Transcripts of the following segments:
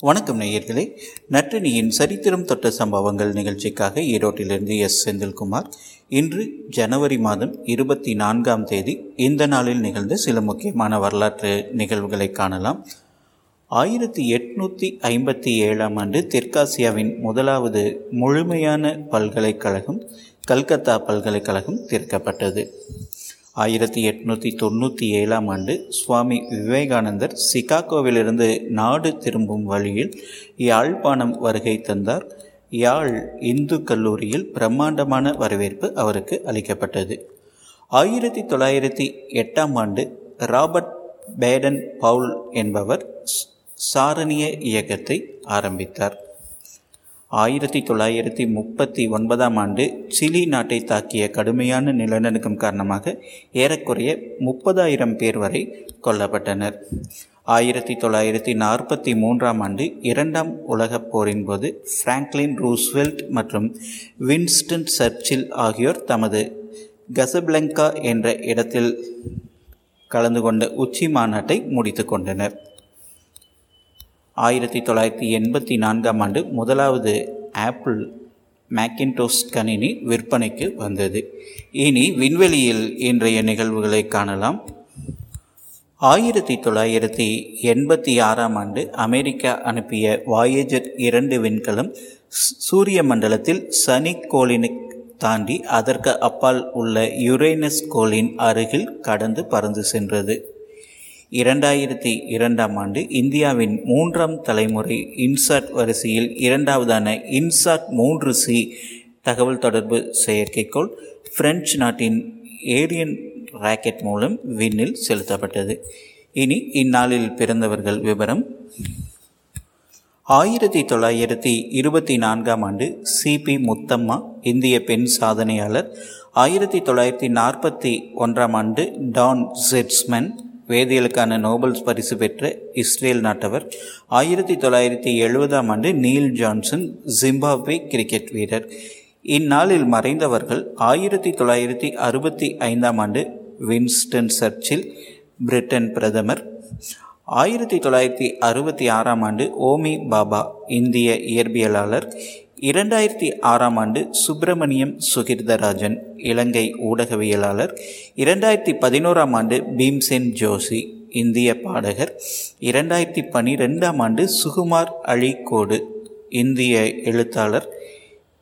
வணக்கம் நேயர்களே. நற்றினியின் சரித்திரம் தொட்ட சம்பவங்கள் நிகழ்ச்சிக்காக ஈரோட்டிலிருந்து எஸ். செந்தில்குமார். இன்று ஜனவரி மாதம் இருபத்தி நான்காம் தேதி இந்த நாளில் நிகழ்ந்த சில முக்கியமான வரலாற்று நிகழ்வுகளை காணலாம். ஆயிரத்தி எட்நூற்றி ஐம்பத்தி ஏழாம் ஆண்டு தெற்காசியாவின் முதலாவது முழுமையான பல்கலைக்கழகம் கல்கத்தா பல்கலைக்கழகம் திறக்கப்பட்டது. ஆயிரத்தி எட்நூற்றி தொண்ணூற்றி ஏழாம் ஆண்டு சுவாமி விவேகானந்தர் சிகாகோவிலிருந்து நாடு திரும்பும் வழியில் யாழ்ப்பாணம் வருகை தந்தார். யாழ் இந்து கல்லூரியில் பிரம்மாண்டமான வரவேற்பு அவருக்கு அளிக்கப்பட்டது. ஆயிரத்தி தொள்ளாயிரத்தி எட்டாம் ஆண்டு ராபர்ட் பேடன் பவுல் என்பவர் சாரணிய இயக்கத்தை ஆரம்பித்தார். ஆயிரத்தி தொள்ளாயிரத்தி முப்பத்தி ஒன்பதாம் ஆண்டு சிலி நாட்டை தாக்கிய கடுமையான நிலநடுக்கம் காரணமாக ஏறக்குறைய முப்பதாயிரம் பேர் வரை கொல்லப்பட்டனர். ஆயிரத்தி தொள்ளாயிரத்தி நாற்பத்தி மூன்றாம் ஆண்டு இரண்டாம் உலகப் போரின் போது பிராங்க்லின் ரூஸ்வெல்ட் மற்றும் வின்ஸ்டன் சர்ச்சில் ஆகியோர் தமது கசப்லங்கா என்ற இடத்தில் கலந்து கொண்ட உச்சி மாநாட்டை முடித்து கொண்டனர். ஆயிரத்தி தொள்ளாயிரத்தி எண்பத்தி நான்காம் ஆண்டு முதலாவது ஆப்பிள் மேக்கின்டோஸ் கணினி விற்பனைக்கு வந்தது. இனி விண்வெளியில் இன்றைய நிகழ்வுகளை காணலாம். ஆயிரத்தி தொள்ளாயிரத்தி எண்பத்தி ஆறாம் ஆண்டு அமெரிக்கா அனுப்பிய வாயேஜர் இரண்டு விண்கலம் சூரிய மண்டலத்தில் சனி கோளினை தாண்டி அதற்கு அப்பால் உள்ள யுரேனஸ் கோளின் அருகில் கடந்து பறந்து சென்றது. இரண்டாயிரத்தி இரண்டாம் ஆண்டு இந்தியாவின் மூன்றாம் தலைமுறை இன்சாட் வரிசையில் இரண்டாவதான இன்சாட் மூன்று சி தகவல் தொடர்பு செயற்கைக்கோள் பிரெஞ்சு நாட்டின் ஏரியன் ராக்கெட் மூலம் விண்ணில் செலுத்தப்பட்டது. இனி இந்நாளில் பிறந்தவர்கள் விவரம். ஆயிரத்தி தொள்ளாயிரத்தி இருபத்தி நான்காம் ஆண்டு சிபி முத்தம்மா இந்திய பெண் சாதனையாளர். ஆயிரத்தி தொள்ளாயிரத்தி நாற்பத்தி ஒன்றாம் ஆண்டு டான் ஜெட்ஸ்மேன் வேதியியலுக்கான நோபல்ஸ் பரிசு பெற்ற இஸ்ரேல் நாட்டவர். ஆயிரத்தி தொள்ளாயிரத்தி எழுபதாம் ஆண்டு நீல் ஜான்சன் ஜிம்பாப்வே கிரிக்கெட் வீரர். இந்நாளில் மறைந்தவர்கள் ஆயிரத்தி தொள்ளாயிரத்தி அறுபத்தி ஐந்தாம் ஆண்டு வின்ஸ்டன் சர்ச்சில் பிரிட்டன் பிரதமர். ஆயிரத்தி தொள்ளாயிரத்தி அறுபத்தி ஆறாம் ஆண்டு ஓமி பாபா இந்திய இயற்பியலாளர். இரண்டாயிரத்தி ஆறாம் ஆண்டு சுப்பிரமணியம் சுகிர்தராஜன் இலங்கை ஊடகவியலாளர். இரண்டாயிரத்தி பதினோராம் ஆண்டு பீம்சென் ஜோஷி இந்திய பாடகர். இரண்டாயிரத்தி பனிரெண்டாம் ஆண்டு சுகுமார் அழிகோடு இந்திய எழுத்தாளர்.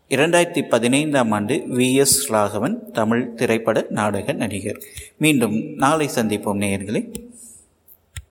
இரண்டாயிரத்தி பதினைந்தாம் ஆண்டு வி எஸ் ராகவன் தமிழ் திரைப்பட நாடக நடிகர். மீண்டும் நாளை சந்திப்போம் நேயர்களே.